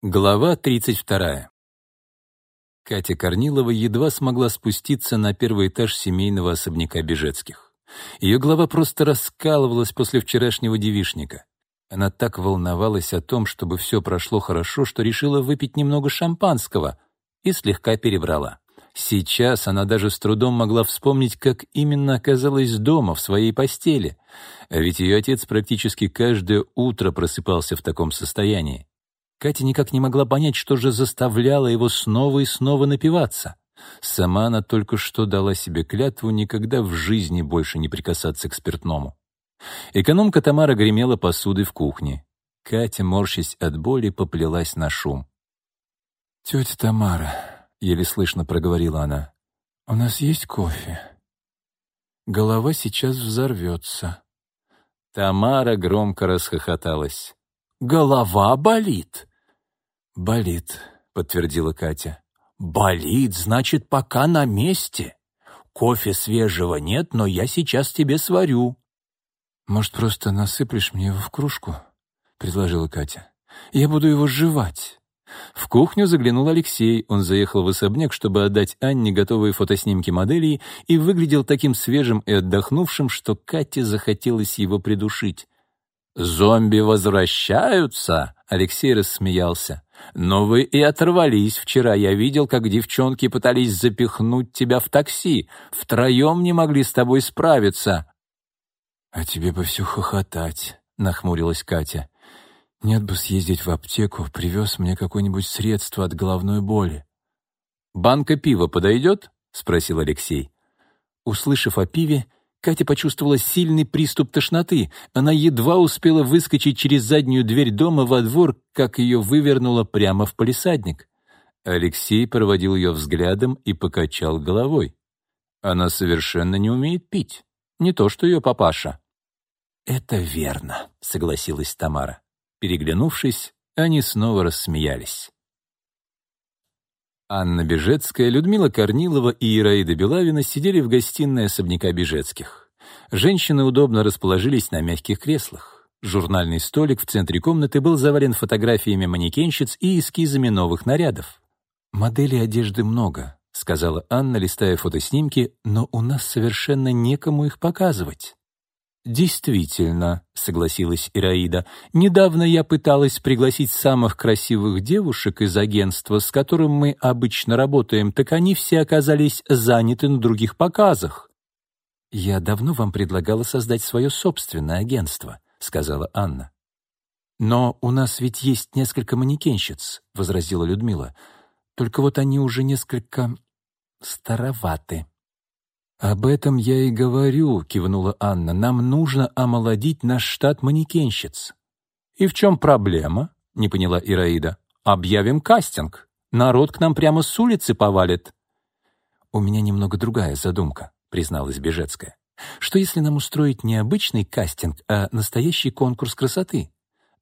Глава 32. Катя Корнилова едва смогла спуститься на первый этаж семейного особняка Бежецких. Ее голова просто раскалывалась после вчерашнего девишника. Она так волновалась о том, чтобы все прошло хорошо, что решила выпить немного шампанского и слегка перебрала. Сейчас она даже с трудом могла вспомнить, как именно оказалась дома, в своей постели. А ведь ее отец практически каждое утро просыпался в таком состоянии. Катя никак не могла понять, что же заставляло его снова и снова напиваться. Сама она только что дала себе клятву никогда в жизни больше не прикасаться к спиртному. Экономка Тамара гремела посудой в кухне. Катя, морщась от боли, поплелась на шум. «Тетя Тамара», — еле слышно проговорила она, — «у нас есть кофе? Голова сейчас взорвется». Тамара громко расхохоталась. «Голова болит?» «Болит», — подтвердила Катя. «Болит, значит, пока на месте. Кофе свежего нет, но я сейчас тебе сварю». «Может, просто насыплешь мне его в кружку?» — предложила Катя. «Я буду его жевать». В кухню заглянул Алексей. Он заехал в особняк, чтобы отдать Анне готовые фотоснимки моделей, и выглядел таким свежим и отдохнувшим, что Кате захотелось его придушить. «Зомби возвращаются?» — Алексей рассмеялся. Но вы и оторвались вчера. Я видел, как девчонки пытались запихнуть тебя в такси. Втроем не могли с тобой справиться». «А тебе бы все хохотать», — нахмурилась Катя. «Нет бы съездить в аптеку, привез мне какое-нибудь средство от головной боли». «Банка пива подойдет?» — спросил Алексей. Услышав о пиве, Катя почувствовала сильный приступ тошноты. Она едва успела выскочить через заднюю дверь дома во двор, как ее вывернуло прямо в палисадник. Алексей проводил ее взглядом и покачал головой. Она совершенно не умеет пить. Не то что ее папаша. «Это верно», — согласилась Тамара. Переглянувшись, они снова рассмеялись. Анна Бежецкая, Людмила Корнилова и Ираида Белавина сидели в гостиной особняка Бежецких. Женщины удобно расположились на мягких креслах. Журнальный столик в центре комнаты был завален фотографиями манекенщиц и эскизами новых нарядов. «Моделей одежды много», — сказала Анна, листая фотоснимки, «но у нас совершенно некому их показывать». «Действительно», — согласилась Ираида, — «недавно я пыталась пригласить самых красивых девушек из агентства, с которым мы обычно работаем, так они все оказались заняты на других показах». «Я давно вам предлагала создать свое собственное агентство», — сказала Анна. «Но у нас ведь есть несколько манекенщиц», — возразила Людмила. «Только вот они уже несколько староваты». «Об этом я и говорю», — кивнула Анна. «Нам нужно омолодить наш штат манекенщиц». «И в чем проблема?» — не поняла Ираида. «Объявим кастинг. Народ к нам прямо с улицы повалит». «У меня немного другая задумка», — призналась Бежецкая. «Что если нам устроить не обычный кастинг, а настоящий конкурс красоты?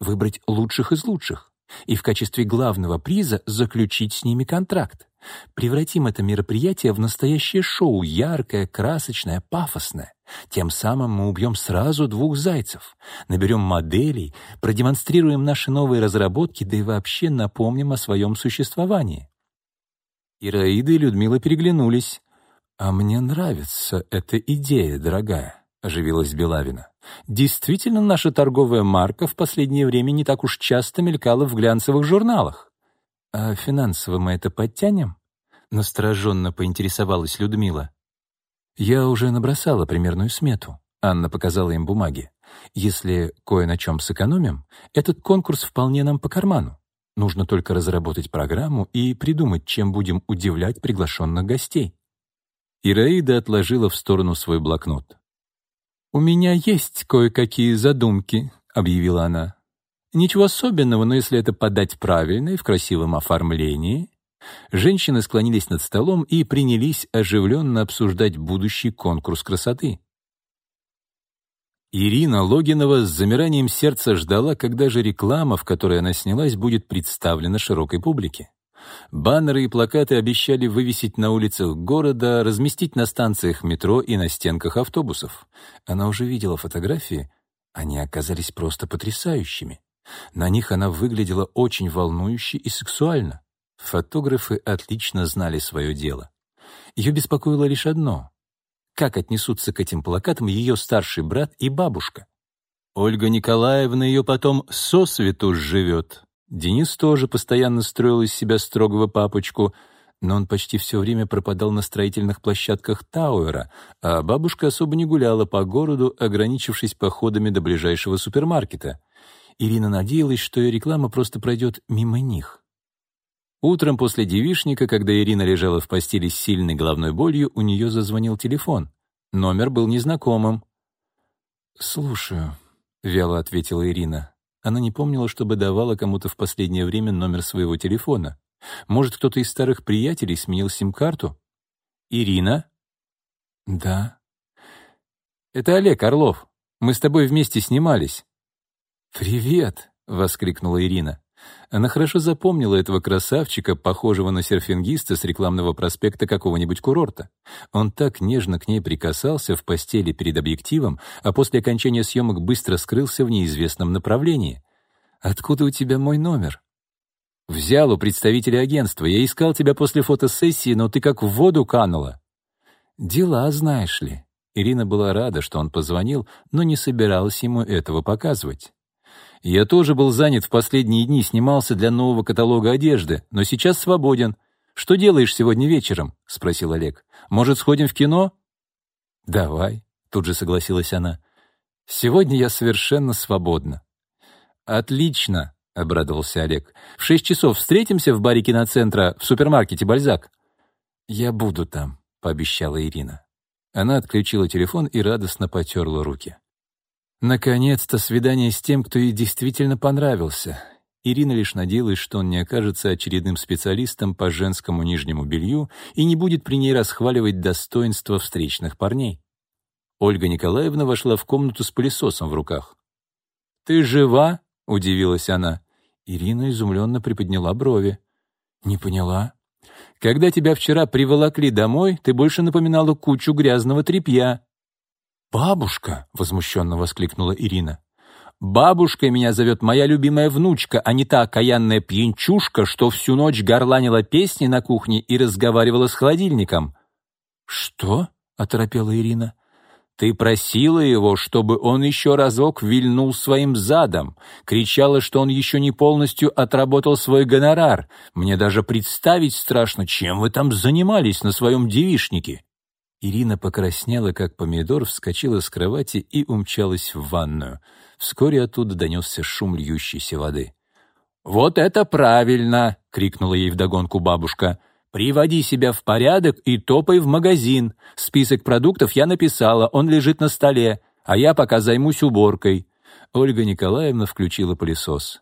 Выбрать лучших из лучших и в качестве главного приза заключить с ними контракт. Превратим это мероприятие в настоящее шоу, яркое, красочное, пафосное. Тем самым мы убьем сразу двух зайцев, наберем моделей, продемонстрируем наши новые разработки, да и вообще напомним о своем существовании. Ираида и Людмила переглянулись. «А мне нравится эта идея, дорогая», — оживилась Белавина. «Действительно, наша торговая марка в последнее время не так уж часто мелькала в глянцевых журналах. «А финансово мы это подтянем?» — настороженно поинтересовалась Людмила. «Я уже набросала примерную смету», — Анна показала им бумаги. «Если кое на чем сэкономим, этот конкурс вполне нам по карману. Нужно только разработать программу и придумать, чем будем удивлять приглашенных гостей». Ираида отложила в сторону свой блокнот. «У меня есть кое-какие задумки», — объявила она. Ничего особенного, но если это подать правильно и в красивом оформлении... Женщины склонились над столом и принялись оживленно обсуждать будущий конкурс красоты. Ирина Логинова с замиранием сердца ждала, когда же реклама, в которой она снялась, будет представлена широкой публике. Баннеры и плакаты обещали вывесить на улицах города, разместить на станциях метро и на стенках автобусов. Она уже видела фотографии, они оказались просто потрясающими. На них она выглядела очень волнующе и сексуально. Фотографы отлично знали свое дело. Ее беспокоило лишь одно — как отнесутся к этим плакатам ее старший брат и бабушка. Ольга Николаевна ее потом сосвету живет. Денис тоже постоянно строил из себя строгого папочку, но он почти все время пропадал на строительных площадках Тауэра, а бабушка особо не гуляла по городу, ограничившись походами до ближайшего супермаркета. Ирина надеялась, что ее реклама просто пройдет мимо них. Утром после девишника, когда Ирина лежала в постели с сильной головной болью, у нее зазвонил телефон. Номер был незнакомым. «Слушаю», — вяло ответила Ирина. Она не помнила, чтобы давала кому-то в последнее время номер своего телефона. Может, кто-то из старых приятелей сменил сим-карту? «Ирина?» «Да». «Это Олег Орлов. Мы с тобой вместе снимались». «Привет!» — воскликнула Ирина. Она хорошо запомнила этого красавчика, похожего на серфингиста с рекламного проспекта какого-нибудь курорта. Он так нежно к ней прикасался в постели перед объективом, а после окончания съемок быстро скрылся в неизвестном направлении. «Откуда у тебя мой номер?» «Взял у представителя агентства. Я искал тебя после фотосессии, но ты как в воду канула». «Дела, знаешь ли». Ирина была рада, что он позвонил, но не собиралась ему этого показывать. Я тоже был занят в последние дни, снимался для нового каталога одежды, но сейчас свободен. Что делаешь сегодня вечером? спросил Олег. Может, сходим в кино? Давай, тут же согласилась она. Сегодня я совершенно свободна. Отлично, обрадовался Олег. В шесть часов встретимся в баре киноцентра в супермаркете Бальзак. Я буду там, пообещала Ирина. Она отключила телефон и радостно потерла руки. Наконец-то свидание с тем, кто ей действительно понравился. Ирина лишь надеялась, что он не окажется очередным специалистом по женскому нижнему белью и не будет при ней расхваливать достоинства встречных парней. Ольга Николаевна вошла в комнату с пылесосом в руках. «Ты жива?» — удивилась она. Ирина изумленно приподняла брови. «Не поняла». «Когда тебя вчера приволокли домой, ты больше напоминала кучу грязного тряпья». «Бабушка!» — возмущенно воскликнула Ирина. «Бабушкой меня зовет моя любимая внучка, а не та окаянная пьянчушка, что всю ночь горланила песни на кухне и разговаривала с холодильником». «Что?» — оторопела Ирина. «Ты просила его, чтобы он еще разок вильнул своим задом, кричала, что он еще не полностью отработал свой гонорар. Мне даже представить страшно, чем вы там занимались на своем девишнике». Ирина покраснела, как помидор, вскочила с кровати и умчалась в ванную. Вскоре оттуда донесся шум льющейся воды. «Вот это правильно!» — крикнула ей вдогонку бабушка. «Приводи себя в порядок и топай в магазин. Список продуктов я написала, он лежит на столе, а я пока займусь уборкой». Ольга Николаевна включила пылесос.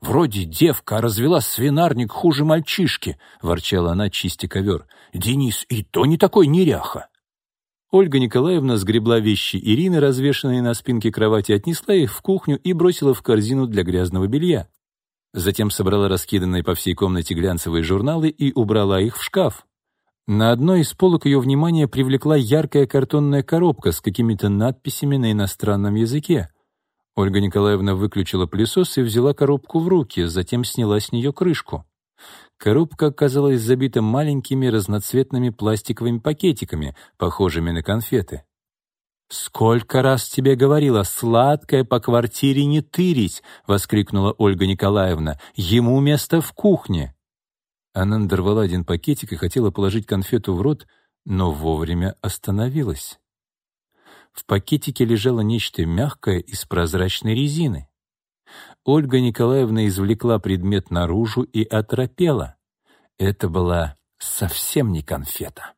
«Вроде девка развела свинарник хуже мальчишки», — ворчала она, чистя ковер. «Денис и то не такой неряха». Ольга Николаевна сгребла вещи Ирины, развешанные на спинке кровати, отнесла их в кухню и бросила в корзину для грязного белья. Затем собрала раскиданные по всей комнате глянцевые журналы и убрала их в шкаф. На одной из полок ее внимание привлекла яркая картонная коробка с какими-то надписями на иностранном языке. Ольга Николаевна выключила пылесос и взяла коробку в руки, затем сняла с нее крышку. Коробка оказалась забита маленькими разноцветными пластиковыми пакетиками, похожими на конфеты. «Сколько раз тебе говорила, сладкое по квартире не тырить!» — воскликнула Ольга Николаевна. «Ему место в кухне!» Она надорвала один пакетик и хотела положить конфету в рот, но вовремя остановилась. В пакетике лежало нечто мягкое из прозрачной резины. Ольга Николаевна извлекла предмет наружу и оторопела. Это была совсем не конфета.